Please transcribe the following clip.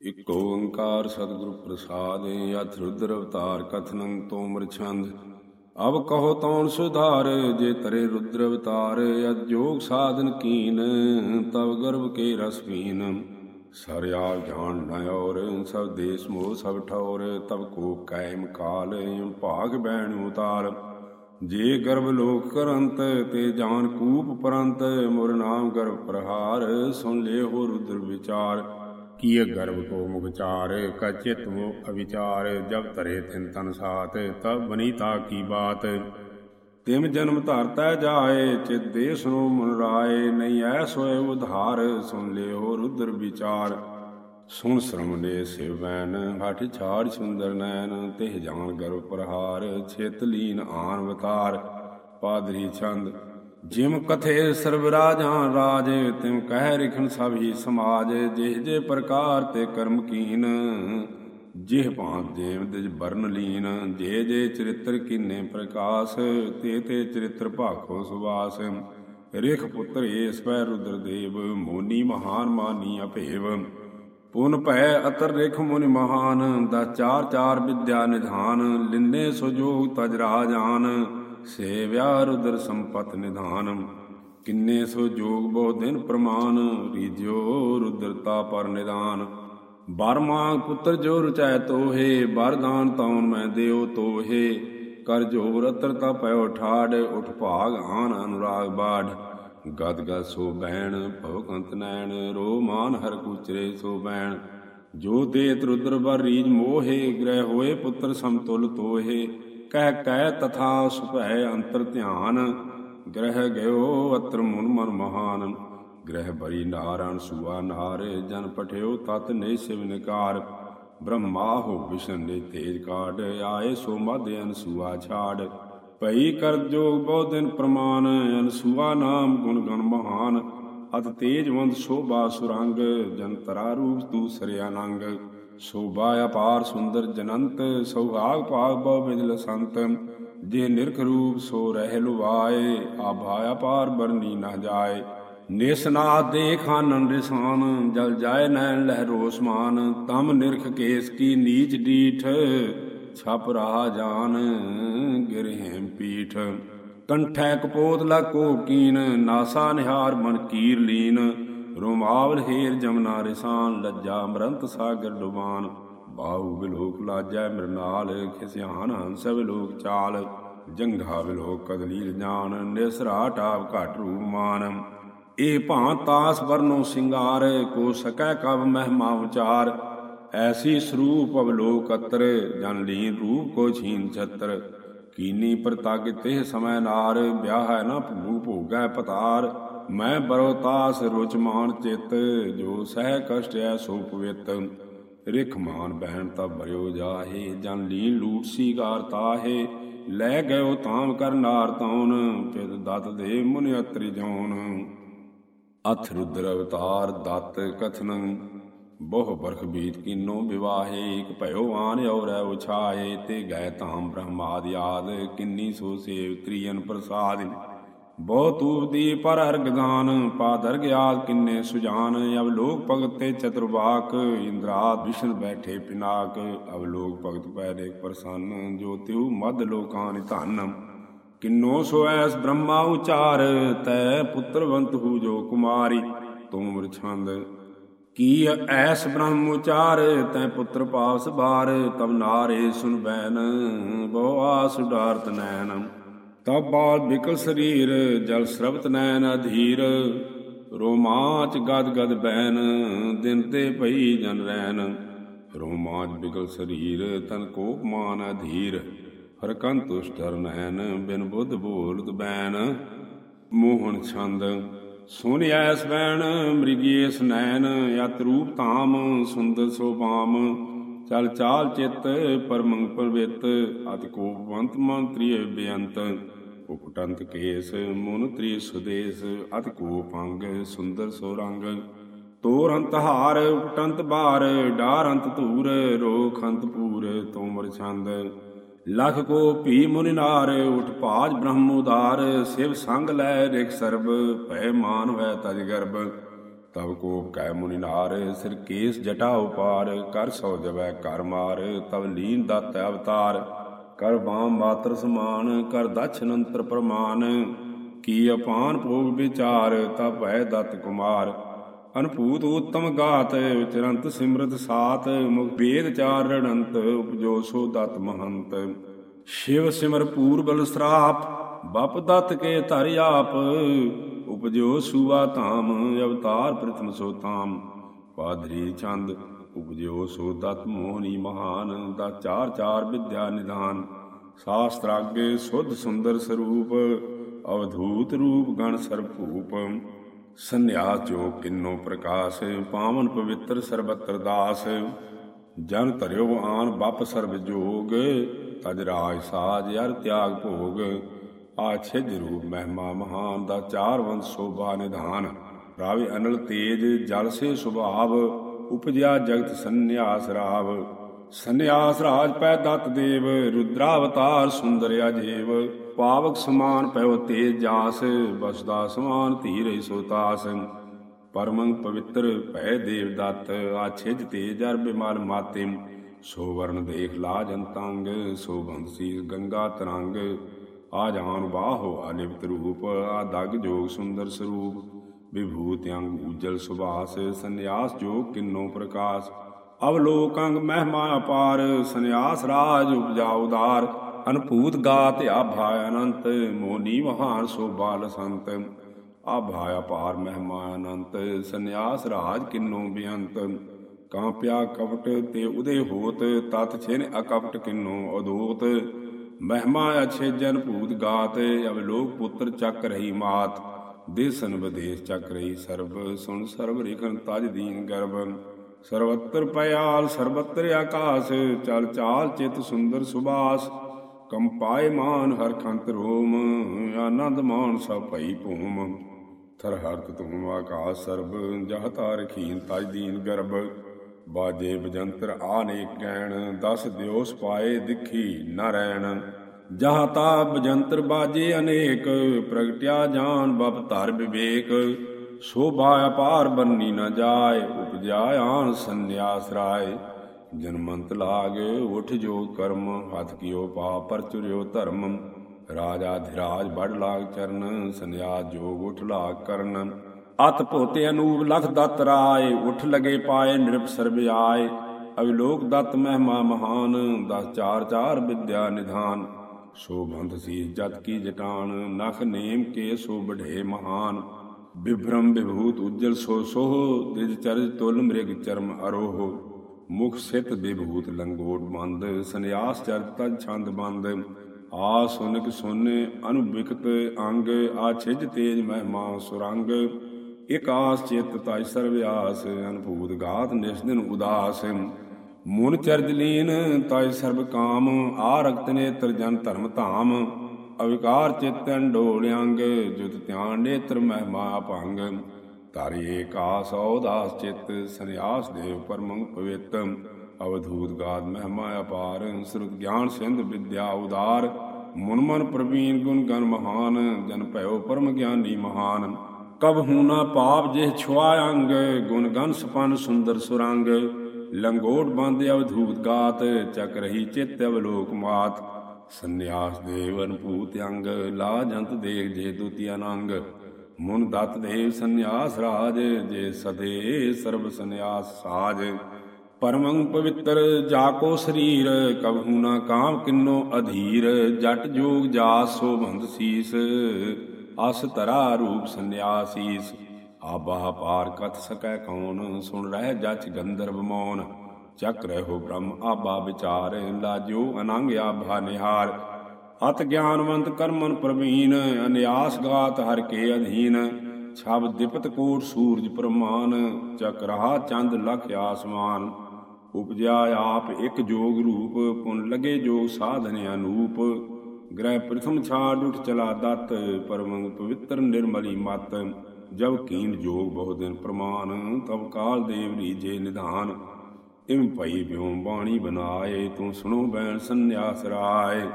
ਇਕ ਓੰਕਾਰ ਸਤਿਗੁਰ ਪ੍ਰਸਾਦ, ਅਥ ਰੁਦਰ ਅਵਤਾਰ ਕਥਨੰ ਤੋਮਰ ਛੰਦ ਅਬ ਕਹੋ ਤੌਣ ਸੁਧਾਰ, ਜੇ ਤਰੇ ਰੁਦਰ ਅਵਤਾਰ ਅਜ ਜੋਗ ਸਾਧਨ ਕੀਨ ਤਬ ਗਰਭ ਕੇ ਰਸ ਪੀਨ। ਸਰ ਆਪ ਜਾਣ ਨ ਔਰ, ਸਭ ਦੇਸ ਮੋਹ ਸਭ ਠੌਰ ਤਬ ਕੋ ਕਾਇਮ ਕਾਲ ਭਾਗ ਬੈਣ ਉਤਾਰ। ਜੇ ਗਰਭ ਲੋਕ ਕਰੰਤ, ਤੇ ਜਾਨ ਕੂਪ ਪਰੰਤ, ਮੁਰ ਨਾਮ ਗਰਭ ਪ੍ਰਹਾਰ, ਸੁਣ ਲੈ ਹੋ ਰੁਦਰ ਵਿਚਾਰ। ਕੀਏ ਗਰਭ ਕੋ ਮੁਖਚਾਰ ਕਾ ਚਿਤ ਮੋ ਅਵਿਚਾਰ, ਜਬ ਤਰੇ ਤਿਨ ਤਨ ਸਾਤ ਤਬ ਬਨੀਤਾ ਕੀ ਬਾਤ? ਤਿਮ ਜਨਮ ਧਰਤਾ ਜਾਏ, ਚਿਤ ਦੇਸ ਨੂੰ ਮਨ ਰਾਏ ਨਹੀਂ ਐਸ ਹੋਏ ਉਧਾਰ, ਸੁਨ ਲਿਓ ਰੁਦਰ ਵਿਚਾਰ। ਸੁਣ ਸ਼ਰਮ ਨੇ ਸਿਵੈਨ, ਹਠ ਛਾੜ ਸੁੰਦਰ ਨੈਣ ਤੇ ਜਾਣ ਗਰਭ ਪ੍ਰਹਾਰ, ਛੇਤ ਲੀਨ ਆਨ ਵਤਾਰ। ਪਾਦਰੀ ਛੰਦ ਜਿਮ ਕਥੇ ਸਰਬ ਰਾਜਾਂ ਰਾਜ ਤਿਮ ਕਹਿ ਰਿਖਣ ਸਭ ਹੀ ਸਮਾਜ, ਜਿਹ ਜੇ ਪ੍ਰਕਾਰ ਤੇ ਕਰਮ ਕੀਨ, ਜਿਹ ਭਾਂਤ ਦੇਵ ਦਿਜ ਬਰਨ ਲੀਨ ਜੇ ਜੇ ਚਰਿਤ੍ਰ ਕਿਨੇ ਪ੍ਰਕਾਸ਼, ਤੇ ਤੇ ਚਰਿਤ੍ਰ ਭਾਖੋ ਸੁਵਾਸ। ਰਿਖ ਪੁੱਤਰ ਏਸ ਪੈ ਰੁਦਰ ਦੇਵ, ਮੋਨੀ ਮਹਾਨ ਮਾਨੀ ਅਭੇਵ। ਪੁਨ ਭੈ ਅਤਰ ਰਿਖ ਮੁਨਿ ਮਹਾਨ, ਦਾ ਚਾਰ ਚਾਰ ਵਿਦਿਆ ਨਿਧਾਨ, ਲਿੰਨੇ ਸੁਜੋਗ ਤਜ ਰਾਜਾਨ ਸੇਵਿਆ ਰੁਦਰ ਸੰਪਤ ਨਿਧਾਨ, ਕਿੰਨੇ ਸੋ ਜੋਗ ਬਹੁ ਦਿਨ ਪ੍ਰਮਾਨ ਰੀਜਿਓ ਰੁਦਰਤਾ ਪਰ ਨਿਦਾਨ। ਬਰ ਮਾਂਗ ਪੁੱਤਰ ਜੋ ਰਚੈ ਤੋਹੇ ਬਰਦਾਨ ਤੌਣ ਮੈਂ ਦਿਓ ਤੋਹੇ। ਕਰ ਜੋ ਰਤਰ ਪਇਓ ਠਾੜ, ਉਠ ਭਾਗ ਆਨ ਅਨੁਰਾਗ ਬਾੜ। ਗਦ ਗਦ ਸੋ ਬੈਣ ਭਵਕੰਤ ਨੈਣ, ਰੋ ਮਾਨ ਹਰ ਕੁਚਰੇ ਸੋ ਬੈਣ ਜੋ ਦੇਤ ਰੁਦਰ ਬਰ ਰੀਜ ਮੋਹੇ, ਗ੍ਰਹਿ ਹੋਏ ਪੁੱਤਰ ਸਮਤੁਲ ਤੋਹੇ। ਕਹਿ ਕਹਿ ਤਥਾ ਸੁਭੈ ਅੰਤਰ ਧਿਆਨ, ਗ੍ਰਹਿ ਗਇਓ ਅਤਰ ਮੁਨ ਮਨ ਮਹਾਨ। ਗ੍ਰਹਿ ਬਰੀ ਨਾਰਾਇਣ ਸੁਆ ਨਾਰ, ਜਨ ਪਠਿਓ ਤਤ ਨੇ ਸਿਵ ਨਿਕਾਰ। ਬ੍ਰਹਮਾ ਹੋ ਵਿਸ਼ਨ ਨੇ ਤੇਜ ਕਾਢ, ਆਏ ਸੋ ਮਧ ਅਨਸੂਆ ਛਾੜ। ਭਈ ਕਰ ਜੋਗ ਬਹੁ ਦਿਨ ਪ੍ਰਮਾਨ, ਅਨਸੂਆ ਨਾਮ ਗੁਣ ਗਣ ਮਹਾਨ। ਅਤ ਤੇਜਵੰਤ ਸੋਭਾ ਸੁਰੰਗ, ਜਨ ਤਰਾ ਰੂਪ ਤੂ ਸਰਿਆ ਨੰਗ। ਸੋਭਾ ਅਪਾਰ ਸੁੰਦਰ ਜਨੰਤ ਸੌਭਾਗ ਭਾਗ ਬਹੁ ਬਿਜਲ ਸੰਤ। ਜੇ ਨਿਰਖ ਰੂਪ ਸੋ ਰਹਿ ਲੁਵਾਏ ਆਭਾ ਅਪਾਰ ਬਰਨੀ ਨਾ ਜਾਏ। ਨਿਸਨਾ ਦੇਖ ਆਨੰਦ ਰਿਸਾਨ ਜਲ ਜਾਏ ਨੈਣ ਲਹਿ ਰੋਸਮਾਨ ਤਮ ਨਿਰਖ ਕੇਸ ਕੀ ਨੀਚ ਡੀਠ, ਛਪ ਰਹਾ ਜਾਨ ਗਿਰਹਿ ਪੀਠ। ਕੰਠੈ ਕਪੋਤ ਲਾ ਕੋ ਨਾਸਾ ਨਿਹਾਰ ਮਨ ਕੀਰ ਲੀਨ। ਰੋਮਾਵਲ ਹੇਰ ਜਮਨਾ ਰਿਸਾਨ, ਲੱਜਾ ਮਰੰਤ ਸਾਗਰ ਡੁਬਾਨ। ਬਾਹੂ ਬਿਲੋਕ ਲਾਜੈ ਮਰਨਾਲ ਖਿਸਿਆਨ ਹੰਸ ਬਿਲੋਕ ਚਾਲ। ਜੰਘਾ ਬਿਲੋਕ ਕਦਲੀਲ ਜਾਨ, ਨਿਸਰਾ ਟਾਪ ਘਟ ਰੂਪ ਮਾਨ। ਇਹ ਭਾਂ ਤਾਸ ਵਰਨੋ ਸਿੰਗਾਰ, ਕੋ ਸਕੈ ਕਬ ਮਹਿਮਾ ਉਚਾਰ। ਐਸੀ ਸਰੂਪ ਅਵਲੋਕ ਅਤਰ, ਜਨ ਲੀਨ ਰੂਪ ਕੋ ਛੀਨ ਛਤਰ। ਕੀਨੀ ਪ੍ਰਤਗ ਤੇ ਸਮੈ ਨਾਰ, ਵਿਆਹ ਹੈ ਨਾ ਭੂ ਭੋਗੈ ਪਤਾਰ। ਮੈਂ ਬਰੋ ਤਾਸ ਰੁਚ ਮਾਨ ਚਿਤ, ਜੋ ਸਹਿ ਕਸ਼ਟ ਐ ਸੋ ਪਵਿੱਤ। ਰਿਖ ਮਾਨ ਬਹਿਣ ਤਾ ਬਰਿਓ ਜਾਹੇ, ਜਨ ਲੀਨ ਲੂਟ ਸੀਗਾਰ ਤਾਹੇ। ਲੈ ਗਇਓ ਤਾਮ ਕਰਨਾਰ ਤੌਨ ਪਿਤ ਦਤ ਦੇ ਮੁਨਿ ਅਤਰੀ ਜੌਨ ਅਥ ਰੁਦਰ ਅਵਤਾਰ ਦਤ ਕਥਨੰ, ਬਹੁ ਬਰਖ ਬੀਤ ਕੀਨੋ ਵਿਵਾਹੇ। ਇਕ ਭਇਓ ਆਨ ਔਰੈ ਉਛਾਏ ਤੇ ਗਏ ਤਾਮ ਬ੍ਰਹਮਾਦ ਯਾਦ ਕਿੰਨੀ ਸੋ ਸੇਵ ਤ੍ਰਿਯਨ ਪ੍ਰਸਾਦ। ਬਹੁ ਤੂਪ ਦੀ ਪਰ ਅਰਗਦਾਨ ਪਾਦਰ ਗਿਆਦ ਕਿੰਨੇ ਸੁਜਾਨ ਅਬ ਲੋਕ ਭਗਤ ਤੇ ਚਤੁਰਵਾਕ ਇੰਦਰਾਤ ਵਿਸ਼ਨ ਬੈਠੇ ਪਿਨਾਕ ਅਬ ਲੋਕ ਭਗਤ ਪੈਰੇ ਪ੍ਰਸੰਨ, ਜੋ ਤਿਉ ਮਦ ਲੋਕਾਂ ਧਨ। ਕਿੰਨੋ ਸੋ ਐਸ ਬ੍ਰਹਮਾ ਉਚਾਰ, ਤੈ ਪੁੱਤਰਵੰਤ ਹੂ ਜੋ ਕੁਮਾਰੀ ਤੁਮ ਛੰਦ ਕੀ ਐਸ ਬ੍ਰਹਮ ਉਚਾਰ, ਤੈ ਪੁੱਤਰ ਪਾਸ ਬਾਰ ਤਬ ਨਾਰੇ ਸੁਨ ਬੈਨ, ਬਹੁ ਆਸ ਡਾਰਤ ਨੈਣ। ਤਬ ਬਾਲ ਬਿਕਲ ਸਰੀਰ, ਜਲ ਸਰਬਤ ਨੈਣ ਅਧੀਰ। ਰੋਮਾਂਚ ਗਦ ਗਦ ਬੈਨ, ਦਿਨ ਤੇ ਭਈ ਜਨ ਰੈਨ। ਰੋਮਾਚ ਬਿਕਲ ਸਰੀਰ, ਤਨ ਕੋਪ ਮਾਨ ਅਧੀਰ। ਹਰ ਕੰਤੁਸ਼ ਨੈਨ ਬਿਨ ਬੁੱਧ ਬੋਲਤ ਬੈਨ। ਮੋਹਨ ਛੰਦ, ਸੁਨ ਐਸ ਬੈਣ ਮ੍ਰਿਗੇਸ ਨੈਣ। ਯਤ ਰੂਪ ਧਾਮ, ਸੁੰਦਰ ਸੋਭਾਮ ਚਲ ਚਾਲ ਚਿਤ, ਪਰਮੰਗ ਪਰਵਿਤ। ਅਤਿ ਕੋਪਵੰਤ ਮੰਤਰੀ ਬੇਅੰਤ। ਉਪਟੰਤ ਕੇਸ, ਮਨ ਤ੍ਰੀ ਸੁਦੇਸ ਅਤਿ ਕੋਪੰਗ ਸੁੰਦਰ ਸੋ ਰੰਗ। ਤੋਰ ਅੰਤ ਹਾਰ ਉਪਟੰਤ ਬਾਰ, ਡਾਰ ਅੰਤ ਧੂਰ, ਰੋਖ ਅੰਤ ਪੂਰ ਤੋਮਰ ਛੰਦ। ਲਖ ਕੋ ਭੀ ਮੁਨਿ ਨਾਰ, ਉਠ ਭਾਜ ਬ੍ਰਹਮ ਉਦਾਰ, ਸਿਵ ਸੰਗ ਲੈ ਰਿਖ ਸਰਬ, ਭੈ ਮਾਨ ਵੈ ਤਜ ਗਰਭ ਤਬ ਕੋਪ ਕੈ ਮੁਨਿ ਨਾਰ, ਸਿਰ ਕੇਸ ਜਟਾ ਉਪਾਰ, ਕਰ ਸੋ ਜਵੈ ਕਰ ਮਾਰ ਤਬ ਲੀਨ ਦਤ ਅਵਤਾਰ। ਕਰ ਬਾਮ ਮਾਤਰ ਸਮਾਨ, ਕਰ ਦਛਨੰਤਰ ਪ੍ਰਮਾਨ। ਕੀ ਅਪਾਨ ਭੋਗ ਵਿਚਾਰ ਤਬ ਭੈ ਦਤ ਕੁਮਾਰ। ਅਨਭੂਤ ਉਤਮ ਗਾਤ, ਵਿਚਰੰਤ ਸਿਮਰਤ ਸਾਤ। ਮੁਖ ਵੇਦ ਚਾਰ ਰਣੰਤ ਉਪਜੋ ਸੋ ਦਤ ਮਹੰਤ। ਸ਼ਿਵ ਸਿਮਰ ਪੂਰਬਲ ਸਰਾਪ, ਬਪ ਦਤ ਕੇ ਧਰਿ ਆਪ। ਉਪਜੋ ਸੁਵਾ ਧਾਮ, ਅਵਤਾਰ ਪ੍ਰਥਮ ਸੋ ਧਾਮ। ਪਾਧਰੀ ਚੰਦ ਉਪਜਿਓ ਸੋ ਦਤ ਮੋਹਨੀ ਮਹਾਨ, ਦਾ ਚਾਰ ਚਾਰ ਵਿਦਿਆ ਨਿਧਾਨ। ਸ਼ਾਸਤਰਾਗੇ ਸੁਧ ਸੁੰਦਰ ਸਰੂਪ, ਅਵਧੂਤ ਰੂਪ ਗਣ ਸਰਭੂਪ। ਸੰਨਿਆਸ ਜੋ ਕਿੰਨੋ ਪ੍ਰਕਾਸ਼, ਪਾਵਨ ਪਵਿੱਤਰ ਸਰਬਤਰ ਦਾਸ। ਜਨ ਧਰਿਓ ਆਨ ਬਪ ਸਰਬ ਜੋਗ, ਤਜ ਰਾਜ ਸਾਜ ਯਰ ਤਿਆਗ ਭੋਗ। ਆਛਿਜ ਰੂਪ ਮਹਿਮਾ ਮਹਾਨ, ਦਾ ਚਾਰ ਵੰਸ ਸੋਭਾ ਨਿਧਾਨ। ਰਾਵੀ ਅਨਲ ਤੇਜ, ਜਲ ਸੇ ਸੁਭਾਵ। ਉਪਜਿਆ ਜਗਤ ਸੰਨਿਆਸ ਰਾਵ। ਸੰਨਿਆਸ ਰਾਜ ਪੈ ਦਤ ਦੇਵ, ਰੁਦਰਾਵਤਾਰ ਸੁੰਦਰ ਅਜੇਵ। ਪਾਵਕ ਸਮਾਨ ਪੈਉ ਤੇਜ ਜਾਸ, ਬਸਦਾ ਸਮਾਨ ਧੀਰੇ ਸੋਤਾਸ ਪਰਮੰ ਪਵਿੱਤਰ ਭੈ ਦੇਵ ਦਤ ਆਛਿਜ ਤੇਜ ਅਰ ਬਿਮਲ ਮਾਤੇ। ਸੋ ਵਰਨ ਦੇਖ ਲਾਜ ਅੰਤੰਗ, ਸੋ ਬੰਸੀ ਗੰਗਾ ਤਰੰਗ। ਆ ਜਾਨ ਬਾਹੋ ਅਲਿਪਤ ਰੂਪ, ਆ ਦਗ ਜੋਗ ਸੁੰਦਰ ਸਰੂਪ। ਵਿਭੂਤ ਅੰਗ ਉਜਲ ਸੁਭਾਸ ਸੰਨਿਆਸ ਜੋਗ ਕਿੰਨੋ ਪ੍ਰਕਾਸ਼। ਅਵਲੋਕ ਅੰਗ ਮਹਿਮਾ ਅਪਾਰ, ਸੰਨਿਆਸ ਰਾਜ ਉਪਜਾ ਉਦਾਰ। ਅਨਭੂਤ ਗਾਤ ਆਭਾ ਅਨੰਤ, ਮੋਨੀ ਮਹਾਨ ਸੋਭਾ ਲਸੰਤ ਆਭਾ ਅਪਾਰ, ਮਹਿਮਾ ਅਨੰਤ, ਸੰਨਿਆਸ ਰਾਜ ਕਿੰਨੋ ਬਿਅੰਤ। ਕਾਂਪਿਆ ਕਪਟ ਤੇ ਉਦੇ ਹੋਤ, ਤਤ ਛਿਨ ਅਕਪਟ ਕਿੰਨੋ ਅਦੋਤ। ਮਹਿਮਾ ਅਛੇ ਜਨ ਭੂਤ ਗਾਤ, ਅਵਲੋਕ ਪੁੱਤਰ ਚੱਕ ਰਹੀ ਮਾਤ। ਦੇਸਨ ਵਿਦੇਸ਼ ਚੱਕ ਰਹੀ ਸਰਬ, ਸੁਣ ਸਰਬ ਰਿਖਨ ਤਜ ਦੀਨ ਗਰਭ ਸਰਵਤਰ ਪਿਆਲ ਸਰਵਤਰ ਆਕਾਸ, ਚਲ ਚਾਲ ਚਿਤ ਸੁੰਦਰ ਸੁਭਾਸ਼। ਕੰਪਾਏ ਮਾਨ ਹਰ ਖੰਤ ਰੋਮ, ਆਨੰਦ ਮਾਨ ਸਭ ਭਈ ਭੂਮ। ਥਰ ਹਰਤ ਤੂੰ ਆਕਾਸ ਸਰਬ, ਜਹ ਤਾਰ ਖੀਨ ਤਜ ਦੀਨ ਗਰਬ। ਬਾਜੇ ਬਜੰਤਰ ਆਨੇਕ ਗੈਣ ਦਸ ਦਿਓਸ ਪਾਏ ਦਿਖੀ ਨ ਜਹ ਤਾ ਬਜੰਤਰ ਬਾਜੇ ਅਨੇਕ, ਪ੍ਰਗਟਿਆ ਜਾਨ ਬਪ ਧਰ ਵਿਵੇਕ। ਸੋਭਾ ਅਪਾਰ ਬੰਨੀ ਨ ਜਾਏ ਉਪਜਾ ਆਨ ਸੰਨਿਆਸ ਰਾਏ। ਜਨਮੰਤ ਲਾਗ, ਉਠ ਜੋ ਕਰਮ, ਹੱਥ ਕੀਓ ਪਾਪ ਪਰਚੁਰਿਓ ਧਰਮ। ਰਾਜਾ ਧਿਰਾਜ ਬੜ ਲਾਗ ਚਰਨ, ਸੰਨਿਆਸ ਜੋਗ ਉਠ ਲਾਗ ਕਰਨ। ਅਤ ਭੋਤੇ ਅਨੂਪ ਲਖ ਦਤ ਰਾਏ, ਉਠ ਲਗੇ ਪਾਏ ਨਿਰਭ ਸਰਬ ਆਏ। ਅਵਿਲੋਕ ਦਤ ਮਹਿਮਾ ਮਹਾਨ, ਦਸ ਚਾਰ ਚਾਰ ਵਿਦਿਆ ਨਿਧਾਨ। ਸੋਭੰਤ ਸੀ ਜਤ ਕੀ ਜਟਾਨ, ਨਖ ਨੇਮ ਕੇ ਸੋ ਬਢੇ ਮਹਾਨ। ਵਿਭ੍ਰਮ ਵਿਭੂਤ ਉਜਲ ਸੋ ਸੋਹ, ਤਿਜ ਚਰਜ ਤੁਲ ਮ੍ਰਿਗ ਚਰਮ ਅਰੋਹ। ਮੁਖ ਸਿਤ ਵਿਭੂਤ ਲੰਗੋਟ ਬੰਦ ਸੰਿਆਸ ਚਰਤ ਤਜ ਛੰਦ ਬੰਦ। ਆ ਸੁਨਕ ਸੋਨੇ ਅਨੁਬਿਕਤ ਅੰਗ, ਆ ਛਿਜ ਤੇਜ ਮਹਿਮਾ ਸੁਰੰਗ। ਇਕ ਆਸ ਚਿਤ ਤਜ ਸਰਵਿਆਸ, ਅਨਭੂਤ ਗਾਤ ਨਿਸਦਿਨ ਉਦਾਸ। ਮੂਨ ਚਰਜ ਲੀਨ ਤਜ ਸਰਬ ਕਾਮ ਆ ਰਗਤ ਨੇਤਰ ਜਨ ਧਰਮ ਧਾਮ। ਅਵਿਕਾਰ ਚਿਤਨ ਡੋਲਿਆੰਗ ਜੁਤ ਧਿਆਨ ਨੇਤਰ ਮਹਿਮਾ ਭੰਗ। ਤਾਰੀ ਏਕਾਸ ਔਦਾਸ ਚਿਤ ਸੰਿਆਸ ਦੇਵ ਪਰਮੰ ਪਵਿੱਤ। ਅਵਧੂਤ ਗਾਦ ਮਹਿਮਾ ਅਪਾਰ ਸੁਰਤ ਗਿਆਨ ਸਿੰਧ ਵਿਦਿਆ ਉਦਾਰ। ਮਨ ਮਨ ਪ੍ਰਵੀਨ ਗੁਣ ਗਨ ਮਹਾਨ, ਜਨ ਭਇਓ ਪਰਮ ਗਿਆਨੀ ਮਹਾਨ। ਕਬ ਹੂਨਾ ਪਾਪ ਜਿਹ ਛੁਆ ਅੰਗ, ਗੁਣ ਗਨ ਸਪਨ ਸੁੰਦਰ ਸੁਰੰਗ। ਲੰਗੋਟ ਬੰਦ ਅਵਧੂਤ ਗਾਤ ਚੱਕ ਰਹੀ ਚਿਤ ਅਵਲੋਕ ਮਾਤ। ਸੰਨਿਆਸ ਦੇਵ ਅਨਭੂਤ ਅੰਗ ਲਾਜੰਤ ਦੇਖ ਜੇ ਦੁਤੀ ਨੰਗ। ਮੁਨ ਦਤ ਦੇਵ ਸੰਨਿਆਸ ਰਾਜ, ਜੇ ਸਦੇ ਸਰਬ ਸੰਨਿਆਸ ਸਾਜ। ਪਰਮੰ ਪਵਿੱਤਰ ਜਾ ਕੋ ਸਰੀਰ, ਕਬਹੂ ਨਾ ਕਾਮ ਕਿੰਨੋ ਅਧੀਰ। ਜਟ ਜੋਗ ਜਾ ਸੋ ਸੀਸ, ਅਸ ਤਰਾ ਰੂਪ ਸੰਨਿਆਸੀਸ। ਆਬਾ ਪਾਰ ਕਥ ਸਕੈ ਕੌਣ? ਸੁਣ ਰਹਿ ਜਚ ਗੰਧਰਵ ਮੌਨ। ਚੱਕ ਰਹਿਓ ਬ੍ਰਹਮ, ਆਬਾ ਵਿਚਾਰ, ਲਾਜੋ ਅਨੰਗ ਆਭਾ ਨਿਹਾਰ। ਅਤ ਗਿਆਨਵੰਤ ਕਰਮਨ ਪ੍ਰਵੀਨ, ਅਨਿਆਸ ਗਾਤ ਹਰ ਕੇ ਅਧੀਨ। ਛਬ ਦਿਪਤ ਕੋਟ ਸੂਰਜ ਪ੍ਰਮਾਨ, ਚੱਕ ਰਹਾ ਚੰਦ ਲਖ ਆਸਮਾਨ। ਉਪਜਿਆ ਆਪ ਇੱਕ ਜੋਗ ਰੂਪ, ਪੁਨ ਲਗੇ ਜੋਗ ਸਾਧਨ ਅਨੂਪ। ਗ੍ਰਹਿ ਪ੍ਰਥਮ ਛਾੜ ਉਠ ਚਲਾ ਦਤ, ਪਰਮੰ ਪਵਿੱਤਰ ਨਿਰਮਲੀ ਮਤ। ਜਬ ਕੀਨ ਜੋਗ ਬਹੁ ਦਿਨ ਪ੍ਰਮਾਨ, ਤਬ ਕਾਲ ਦੇਵ ਰੀਜੇ ਨਿਧਾਨ। ਇਮ ਭਈ ਬਿਉ ਬਾਣੀ ਬਨਾਏ, ਤੂੰ ਸੁਣੋ ਬੈਣ ਸੰਨਿਆਸ ਰਾਏ।